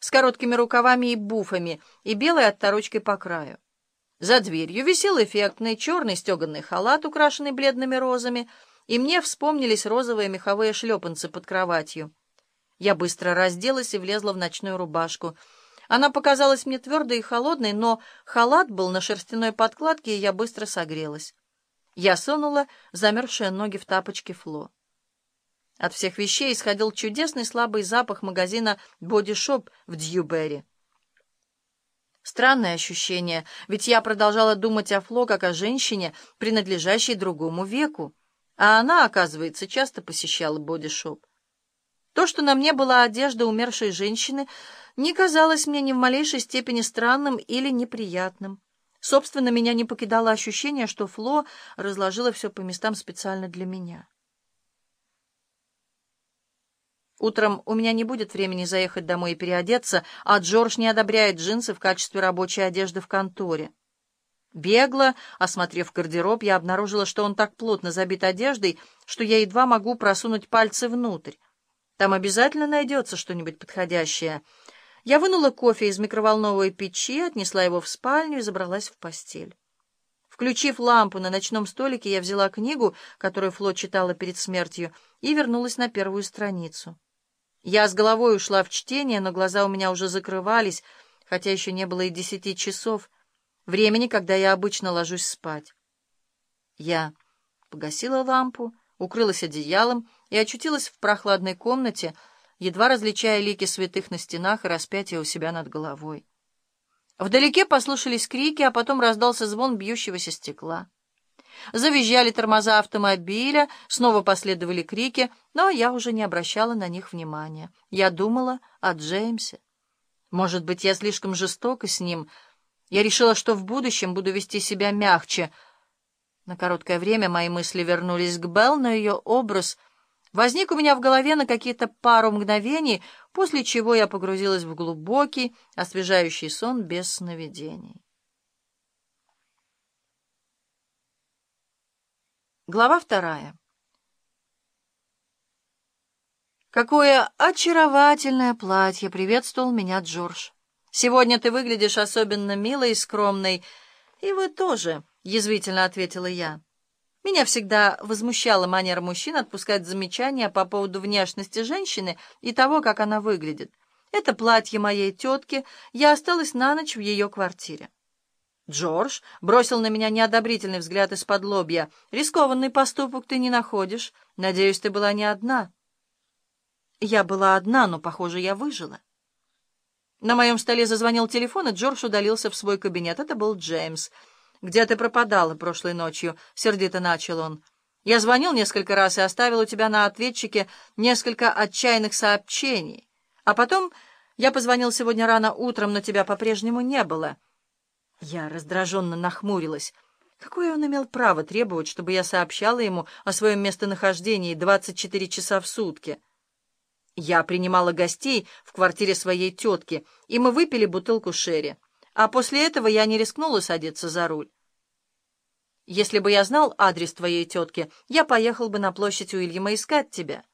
с короткими рукавами и буфами и белой отторочкой по краю. За дверью висел эффектный черный стеганный халат, украшенный бледными розами, и мне вспомнились розовые меховые шлепанцы под кроватью. Я быстро разделась и влезла в ночную рубашку. Она показалась мне твердой и холодной, но халат был на шерстяной подкладке, и я быстро согрелась. Я сунула замерзшие ноги в тапочки Фло. От всех вещей исходил чудесный слабый запах магазина «Боди Шоп» в Дьюберри. Странное ощущение, ведь я продолжала думать о Фло как о женщине, принадлежащей другому веку, а она, оказывается, часто посещала бодишоп. То, что на мне была одежда умершей женщины, не казалось мне ни в малейшей степени странным или неприятным. Собственно, меня не покидало ощущение, что Фло разложила все по местам специально для меня. Утром у меня не будет времени заехать домой и переодеться, а Джордж не одобряет джинсы в качестве рабочей одежды в конторе. Бегло, осмотрев гардероб, я обнаружила, что он так плотно забит одеждой, что я едва могу просунуть пальцы внутрь. Там обязательно найдется что-нибудь подходящее. Я вынула кофе из микроволновой печи, отнесла его в спальню и забралась в постель. Включив лампу на ночном столике, я взяла книгу, которую Фло читала перед смертью, и вернулась на первую страницу. Я с головой ушла в чтение, но глаза у меня уже закрывались, хотя еще не было и десяти часов, времени, когда я обычно ложусь спать. Я погасила лампу, укрылась одеялом и очутилась в прохладной комнате, едва различая лики святых на стенах и распятия у себя над головой. Вдалеке послышались крики, а потом раздался звон бьющегося стекла. Завизжали тормоза автомобиля, снова последовали крики, но я уже не обращала на них внимания. Я думала о Джеймсе. Может быть, я слишком жестока с ним. Я решила, что в будущем буду вести себя мягче. На короткое время мои мысли вернулись к Белл, но ее образ возник у меня в голове на какие-то пару мгновений, после чего я погрузилась в глубокий, освежающий сон без сновидений. Глава вторая. «Какое очаровательное платье!» — приветствовал меня Джордж. «Сегодня ты выглядишь особенно милой и скромной. И вы тоже», — язвительно ответила я. Меня всегда возмущала манера мужчин отпускать замечания по поводу внешности женщины и того, как она выглядит. Это платье моей тетки, я осталась на ночь в ее квартире. Джордж бросил на меня неодобрительный взгляд из-под лобья. «Рискованный поступок ты не находишь. Надеюсь, ты была не одна». Я была одна, но, похоже, я выжила. На моем столе зазвонил телефон, и Джордж удалился в свой кабинет. Это был Джеймс. «Где ты пропадала прошлой ночью?» — сердито начал он. «Я звонил несколько раз и оставил у тебя на ответчике несколько отчаянных сообщений. А потом я позвонил сегодня рано утром, но тебя по-прежнему не было». Я раздраженно нахмурилась. Какое он имел право требовать, чтобы я сообщала ему о своем местонахождении 24 часа в сутки? Я принимала гостей в квартире своей тетки, и мы выпили бутылку шерри. А после этого я не рискнула садиться за руль. Если бы я знал адрес твоей тетки, я поехал бы на площадь Уильяма искать тебя.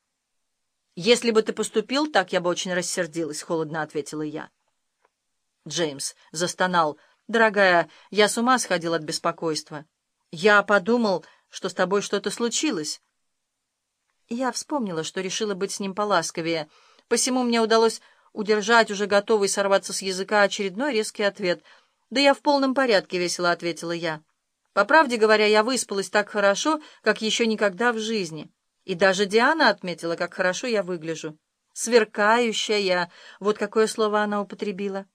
Если бы ты поступил так, я бы очень рассердилась, — холодно ответила я. Джеймс застонал — «Дорогая, я с ума сходил от беспокойства. Я подумал, что с тобой что-то случилось». Я вспомнила, что решила быть с ним поласковее. Посему мне удалось удержать уже готовый сорваться с языка очередной резкий ответ. «Да я в полном порядке», — весело ответила я. По правде говоря, я выспалась так хорошо, как еще никогда в жизни. И даже Диана отметила, как хорошо я выгляжу. «Сверкающая», — вот какое слово она употребила.